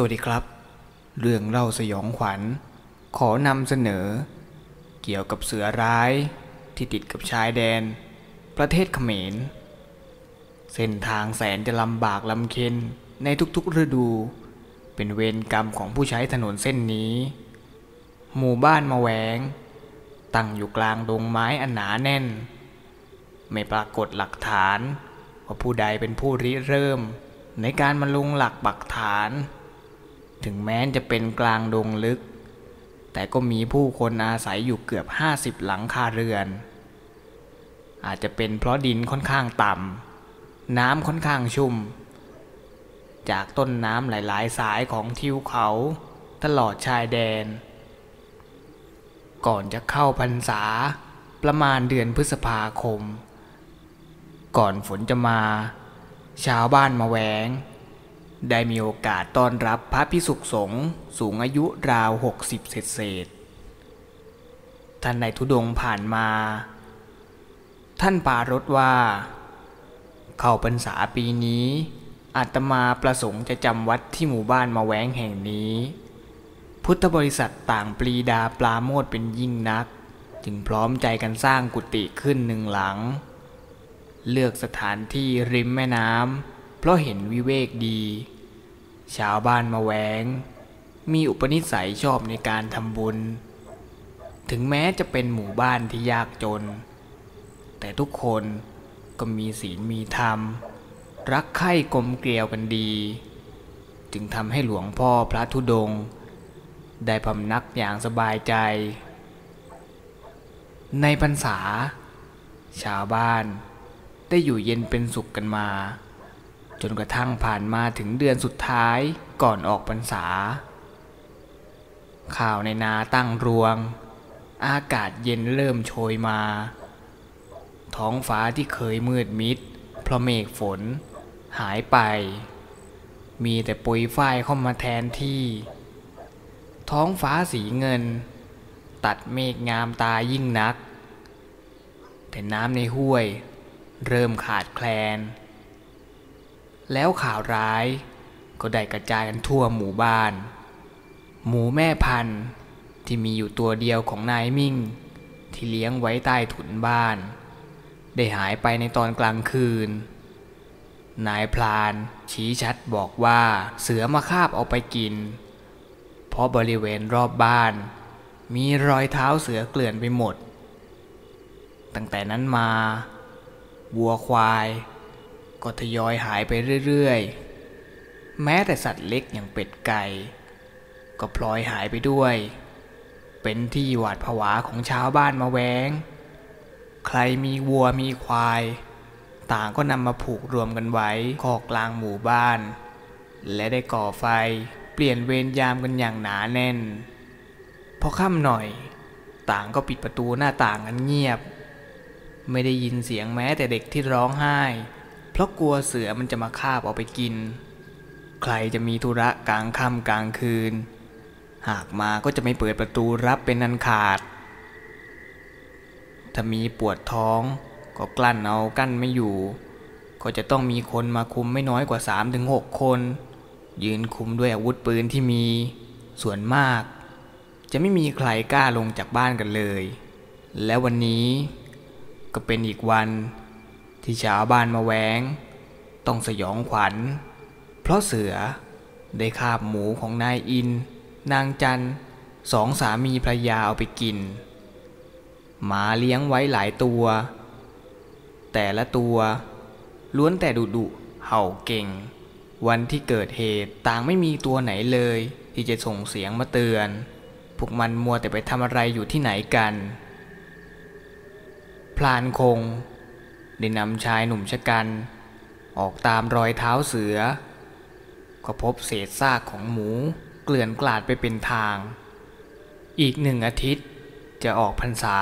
สวัสดีครับ เรื่องเล่าสยองขวัญ ขอนำเสนอ เกี่ยวกับเสือร้ายที่ติดกับชายแดน ประเทศเขมร เส้นทางแสนจะลำบากลำเค็นในทุกๆฤดู เป็นเวรกรรมของผู้ใช้ถนนเส้นนี้ หมู่บ้านมาแหวง ตั้งอยู่กลางดงไม้อันหนาแน่น ไม่ปรากฏหลักฐานว่าผู้ใดเป็นผู้ริเริ่ม ในการมาลงหลักปักฐาน ถึงแม้จะเป็นกลางดงลึก แต่ก็มีผู้คนอาศัยอยู่เกือบ50หลังคาเรือน อาจจะเป็นเพราะดินค่อนข้างต่ำน้ำค่อนข้างชุ่ม จากต้นน้ำหลาย ๆ สายของทิวเขาตลอดชายแดน ก่อนจะเข้าพรรษาประมาณเดือนพฤษภาคม ก่อนฝนจะมา ชาวบ้านมาแหวง ได้มีโอกาสต้อนรับพระพิสุขสงฆ์สูงอายุราวหกสิบเศษเศษ ท่านในทุดงผ่านมา ท่านปารถว่า เข้าพรรษาปีนี้ อาตมาประสงค์จะจำวัดที่หมู่บ้านมาแหวงแห่งนี้ พุทธบริษัทต่างปรีดาปลาโมดเป็นยิ่งนัก จึงพร้อมใจกันสร้างกุฏิขึ้นหนึ่งหลัง เลือกสถานที่ริมแม่น้ำเพราะเห็นวิเวกดี ชาวบ้านมาแหวง มีอุปนิสัยชอบในการทำบุญ ถึงแม้จะเป็นหมู่บ้านที่ยากจน แต่ทุกคนก็มีศีลมีธรรม รักใคร่กลมเกลียวกันดี จึงทำให้หลวงพ่อพระธุดงค์ได้พำนักอย่างสบายใจ ในพรรษา ชาวบ้านได้อยู่เย็นเป็นสุขกันมา จนกระทั่งผ่านมาถึงเดือนสุดท้ายก่อนออกพรรษา ข่าวในนาตั้งรวง อากาศเย็นเริ่มโชยมา ท้องฟ้าที่เคยมืดมิด เพราะเมฆฝน หายไป มีแต่ปุยฝ้ายเข้ามาแทนที่ ท้องฟ้าสีเงิน ตัดเมฆงามตายิ่งนัก แต่น้ำในห้วย เริ่มขาดแคลน แล้วข่าวร้าย ก็ได้กระจายกันทั่วหมู่บ้าน หมูแม่พันธุ์ที่มีอยู่ตัวเดียวของนายมิ่ง ที่เลี้ยงไว้ใต้ถุนบ้าน ได้หายไปในตอนกลางคืน นายพลานชี้ชัดบอกว่าเสือมาคาบเอาไปกิน เพราะบริเวณรอบบ้าน มีรอยเท้าเสือเกลื่อนไปหมด ตั้งแต่นั้นมาวัวควาย ก็ทยอยหายไปเรื่อยๆ แม้แต่สัตว์เล็กอย่างเป็ดไก่ ก็พลอยหายไปด้วย เป็นที่หวาดผวาของชาวบ้านมาแวง ใครมีวัวมีควาย ต่างก็นำมาผูกรวมกันไว้คอกกลางหมู่บ้าน และได้ก่อไฟเปลี่ยนเวรยามกันอย่างหนาแน่น พอค่ำหน่อย ต่างก็ปิดประตูหน้าต่างกันเงียบ ไม่ได้ยินเสียงแม้แต่เด็กที่ร้องไห้ ราะกลัวเสือมันจะมาคาบเอาไปกิน ใครจะมีธุระกลางค่ำกลางคืน หากมาก็จะไม่เปิดประตูรับเป็นนันขาด ถ้ามีปวดท้องก็กลั้นเอากั้นไม่อยู่ ก็จะต้องมีคนมาคุมไม่น้อยกว่า 3-6ถึงคน ยืนคุมด้วยอาวุธปืนที่มี ส่วนมาก จะไม่มีใครกล้าลงจากบ้านกันเลย และวันนี้ก็เป็นอีกวัน ที่ชาวบ้านมาแหวง ต้องสยองขวัญ เพราะเสือได้คาบหมูของนายอิน นางจันสองสามีภรรยาเอาไปกิน หมาเลี้ยงไว้หลายตัว แต่ละตัว ล้วนแต่ดุดุเห่าเก่ง วันที่เกิดเหตุต่างไม่มีตัวไหนเลย ที่จะส่งเสียงมาเตือน พวกมันมัวแต่ไปทำอะไรอยู่ที่ไหนกัน พลานคง ได้นำชายหนุ่มชะกัน ออกตามรอยเท้าเสือ ก็พบเศษซากของหมูเกลื่อนกลาดไปเป็นทาง อีกหนึ่งอาทิตย์จะออกพรรษา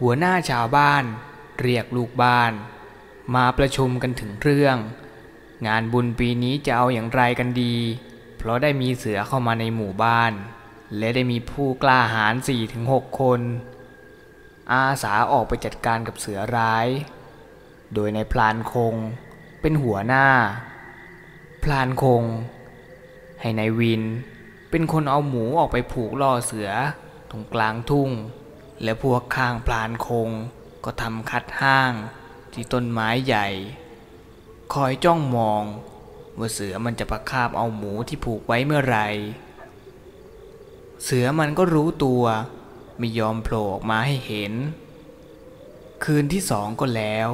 หัวหน้าชาวบ้าน เรียกลูกบ้าน มาประชุมกันถึงเรื่อง งานบุญปีนี้จะเอาอย่างไรกันดี เพราะได้มีเสือเข้ามาในหมู่บ้าน และได้มีผู้กล้าหาญสี่ถึงหกคน อาสาออกไปจัดการกับเสือร้าย โดยในพลานคงเป็นหัวหน้า พลานคง ให้ในายวิน เป็นคนเอาหมูออกไปผูกล่อเสือตรงกลางทุ่ง และพวกข้างพลานคงก็ทำคัดห้างที่ต้นไม้ใหญ่ คอยจ้องมอง ว่าเสือมันจะประคาบเอาหมูที่ผูกไว้เมื่อไหร่เสือมันก็รู้ตัว ไม่ยอมโผล่ออกมาให้เห็น คืนที่สองก็แล้ว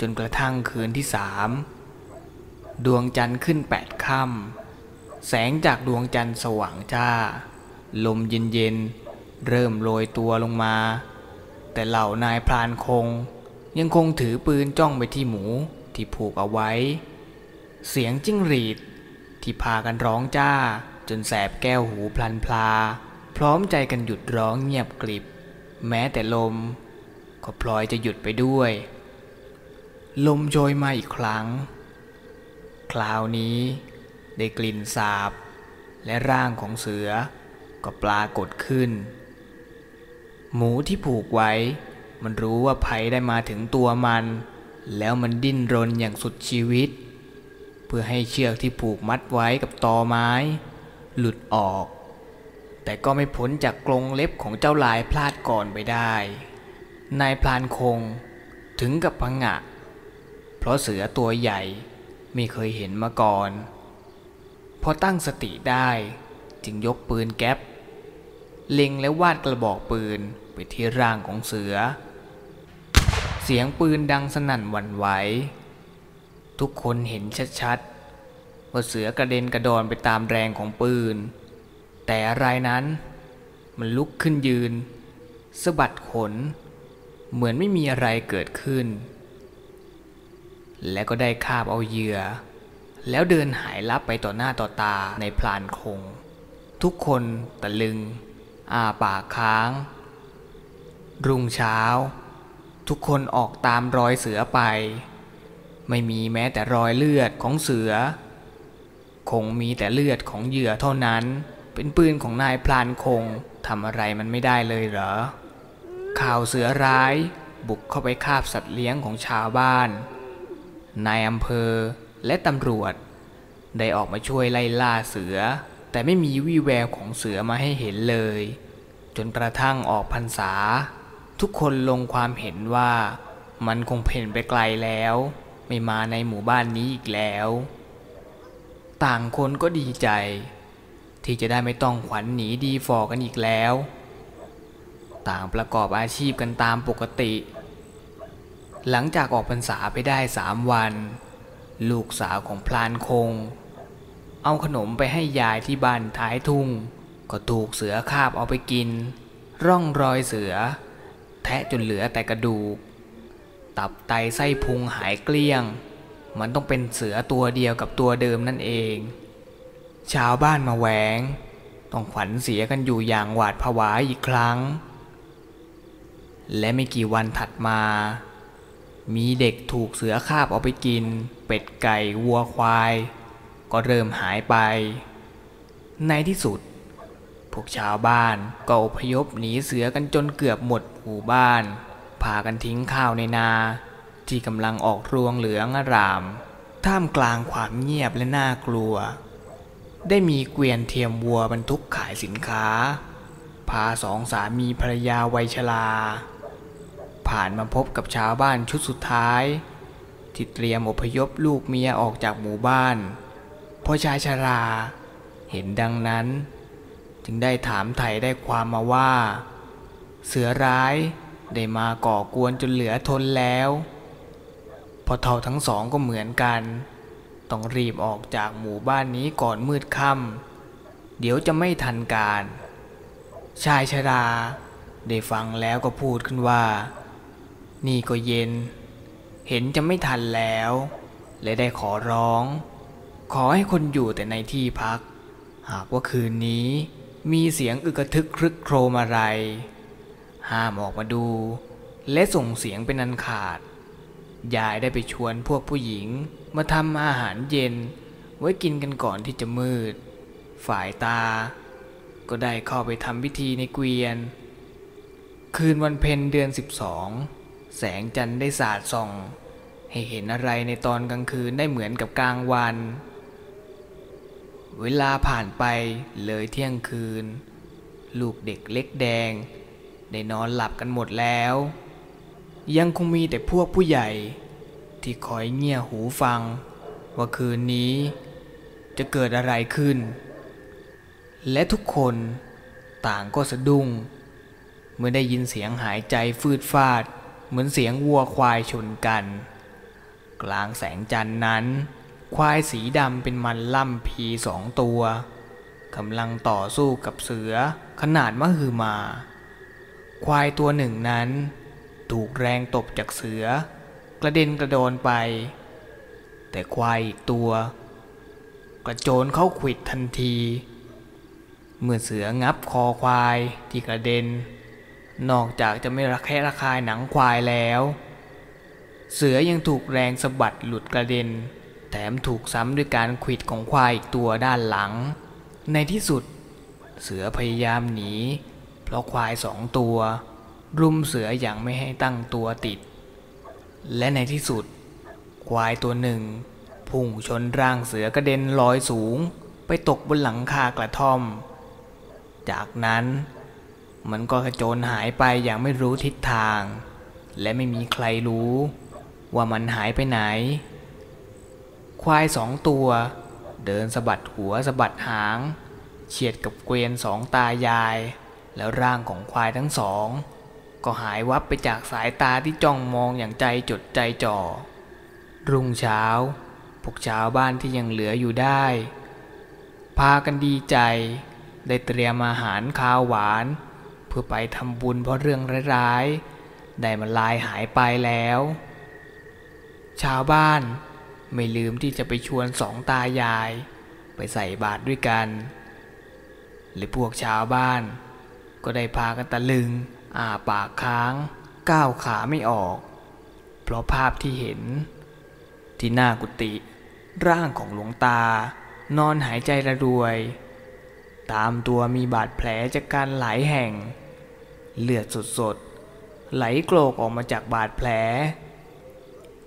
จนกระทั่งคืนที่สามดวงจันทร์ขึ้นแปดค่ำแสงจากดวงจันทร์สว่างจ้า ลมเย็นๆ เริ่มโรยตัวลงมา แต่เหล่านายพรานคง ยังคงถือปืนจ้องไปที่หมูที่ผูกเอาไว้ เสียงจิ้งหรีด ที่พากันร้องจ้า จนแสบแก้วหูพลันพลา พร้อมใจกันหยุดร้องเงียบกริบ แม้แต่ลม ก็พลอยจะหยุดไปด้วย ลมโชยมาอีกครั้ง คราวนี้ได้กลิ่นสาบ และร่างของเสือก็ปรากฏขึ้น หมูที่ผูกไว้ มันรู้ว่าภัยได้มาถึงตัวมัน แล้วมันดิ้นรนอย่างสุดชีวิต เพื่อให้เชือกที่ผูกมัดไว้กับตอไม้ หลุดออก แต่ก็ไม่พ้นจากกรงเล็บของเจ้าลายพลาดก่อนไปได้ นายพลานคงถึงกับพังงะ เพราะเสือตัวใหญ่ไม่เคยเห็นมาก่อน พอตั้งสติได้จึงยกปืนแก๊ปเล็งและวาดกระบอกปืนไปที่ร่างของเสือ เสียงปืนดังสนั่นหวั่นไหว ทุกคนเห็นชัดๆว่าเสือกระเด็นกระดอนไปตามแรงของปืน แต่อะไรนั้นมันลุกขึ้นยืนสะบัดขน เหมือนไม่มีอะไรเกิดขึ้น และก็ได้คาบเอาเหยื่อ แล้วเดินหายลับไปต่อหน้าต่อตาในพลานคง ทุกคนตะลึง อาปากค้าง รุ่งเช้า ทุกคนออกตามรอยเสือไป ไม่มีแม้แต่รอยเลือดของเสือ คงมีแต่เลือดของเหยื่อเท่านั้น เป็นปืนของนายพลานคงทำอะไรมันไม่ได้เลยเหรอ ข่าวเสือร้ายบุกเข้าไปคาบสัตว์เลี้ยงของชาวบ้าน นายอำเภอและตำรวจ ได้ออกมาช่วยไล่ล่าเสือ แต่ไม่มีวี่แววของเสือมาให้เห็นเลย จนกระทั่งออกพรรษา ทุกคนลงความเห็นว่ามันคงเพ่นไปไกลแล้ว ไม่มาในหมู่บ้านนี้อีกแล้ว ต่างคนก็ดีใจ ที่จะได้ไม่ต้องขวัญหนีดีฟอกันอีกแล้ว ต่างประกอบอาชีพกันตามปกติ หลังจากออกพรรษาไปได้สามวัน ลูกสาวของพลานคง เอาขนมไปให้ยายที่บ้านท้ายทุ่ง ก็ถูกเสือคาบเอาไปกิน ร่องรอยเสือ แทะจนเหลือแต่กระดูก ตับไตไส้พุงหายเกลี้ยง มันต้องเป็นเสือตัวเดียวกับตัวเดิมนั่นเอง ชาวบ้านมาแหวง ต้องขวัญเสียกันอยู่อย่างหวาดผวาอีกครั้ง และไม่กี่วันถัดมา มีเด็กถูกเสือคาบเอาไปกิน เป็ดไก่วัวควาย ก็เริ่มหายไป ในที่สุด พวกชาวบ้านก็อพยพหนีเสือกันจนเกือบหมดหมู่บ้าน พากันทิ้งข้าวในนา ที่กำลังออกรวงเหลืองอาราม ท่ามกลางความเงียบและน่ากลัว ได้มีเกวียนเทียมวัวบรรทุกขายสินค้า พาสองสามีภรรยาวัยชรา ผ่านมาพบกับชาวบ้านชุดสุดท้าย ที่เตรียมอพยพลูกเมียออกจากหมู่บ้านพอชายชราเห็นดังนั้น จึงได้ถามไถ่ได้ความมาว่า เสือร้ายได้มาก่อกวนจนเหลือทนแล้วพอเท่าทั้งสองก็เหมือนกัน ต้องรีบออกจากหมู่บ้านนี้ก่อนมืดค่ำเดี๋ยวจะไม่ทันการ ชายชราได้ฟังแล้วก็พูดขึ้นว่า นี่ก็เย็น เห็นจะไม่ทันแล้วเลยได้ขอร้อง ขอให้คนอยู่แต่ในที่พัก หากว่าคืนนี้มีเสียงอึกทึกครึกโครมอะไร ห้ามออกมาดู และส่งเสียงเป็นอันขาด ยายได้ไปชวนพวกผู้หญิงมาทำอาหารเย็น ไว้กินกันก่อนที่จะมืด ฝ่ายตา ก็ได้เข้าไปทำพิธีในเกวียน คืนวันเพ็ญเดือนสิบสอง แสงจันทร์ได้สาดส่อง ให้เห็นอะไรในตอนกลางคืนได้เหมือนกับกลางวัน เวลาผ่านไปเลยเที่ยงคืน ลูกเด็กเล็กแดง ได้นอนหลับกันหมดแล้ว ยังคงมีแต่พวกผู้ใหญ่ ที่คอยเงี่ยหูฟัง ว่าคืนนี้ จะเกิดอะไรขึ้น และทุกคนต่างก็สะดุ้งเมื่อได้ยินเสียงหายใจฟืดฟาด เหมือนเสียงวัวควายชนกัน กลางแสงจันทร์นั้น ควายสีดำเป็นมันล่ำพีสองตัวกำลังต่อสู้กับเสือขนาดมหึมา ควายตัวหนึ่งนั้น ถูกแรงตบจากเสือ กระเด็นกระโดนไป แต่ควายอีกตัว กระโจนเข้าขวิดทันที เมื่อเสืองับคอควายที่กระเด็น นอกจากจะไม่ระแคะระคายหนังควายแล้ว เสือยังถูกแรงสะบัดหลุดกระเด็น แถมถูกซ้ำด้วยการขวิดของควายอีกตัวด้านหลัง ในที่สุด เสือพยายามหนี เพราะควายสองตัว รุมเสืออย่างไม่ให้ตั้งตัวติด และในที่สุด ควายตัวหนึ่ง พุ่งชนร่างเสือกระเด็นลอยสูง ไปตกบนหลังคากระท่อม จากนั้น มันก็กระโจนหายไปอย่างไม่รู้ทิศทาง และไม่มีใครรู้ว่ามันหายไปไหน ควายสองตัว เดินสะบัดหัวสะบัดหาง เฉียดกับเกวียนสองตายาย แล้วร่างของควายทั้งสอง ก็หายวับไปจากสายตาที่จ้องมองอย่างใจจดใจจ่อ รุ่งเช้า พวกชาวบ้านที่ยังเหลืออยู่ได้ พากันดีใจ ได้เตรียมอาหารข้าวหวาน เพื่อไปทำบุญเพราะเรื่องร้ายๆได้มันลายหายไปแล้ว ชาวบ้านไม่ลืมที่จะไปชวนสองตายาย ไปใส่บาตรด้วยกัน หรือพวกชาวบ้าน ก็ได้พากันตะลึงอาปากค้างก้าวขาไม่ออก เพราะภาพที่เห็น ที่หน้ากุฏิร่างของหลวงตานอนหายใจระรวย ตามตัวมีบาดแผลจากการหลายแห่ง เลือดสดๆ ไหลโกรกออกมาจากบาดแผล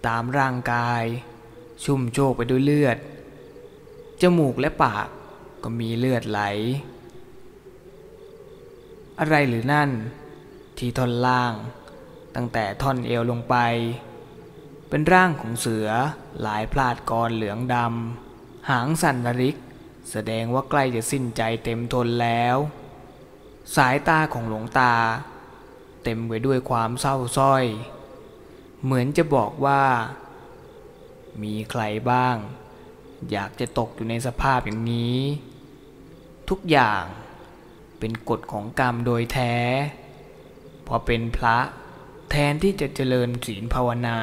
ตามร่างกาย ชุ่มโชกไปด้วยเลือด จมูกและปากก็มีเลือดไหล อะไรหรือนั่น ที่ท่อนล่าง ตั้งแต่ท่อนเอวลงไป เป็นร่างของเสือหลายพลาดกรเหลืองดำหางสั่นริก แสดงว่าใกล้จะสิ้นใจเต็มทนแล้ว สายตาของหลวงตา เต็มไปด้วยความเศร้าส้อย เหมือนจะบอกว่า มีใครบ้าง อยากจะตกอยู่ในสภาพอย่างนี้ ทุกอย่างเป็นกฎของกรรมโดยแท้ พอเป็นพระแทนที่จะเจริญศีลภาวนา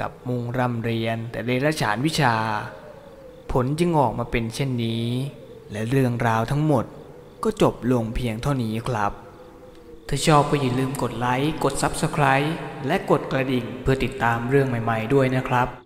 กับมุงร่ำเรียนแต่เดรัจฉานวิชา ผลจึงออกมาเป็นเช่นนี้ และเรื่องราวทั้งหมด ก็จบลงเพียงเท่านี้ครับ ถ้าชอบก็อย่าลืมกดไลค์ กด Subscribe และกดกระดิ่งเพื่อติดตามเรื่องใหม่ ๆ ด้วยนะครับ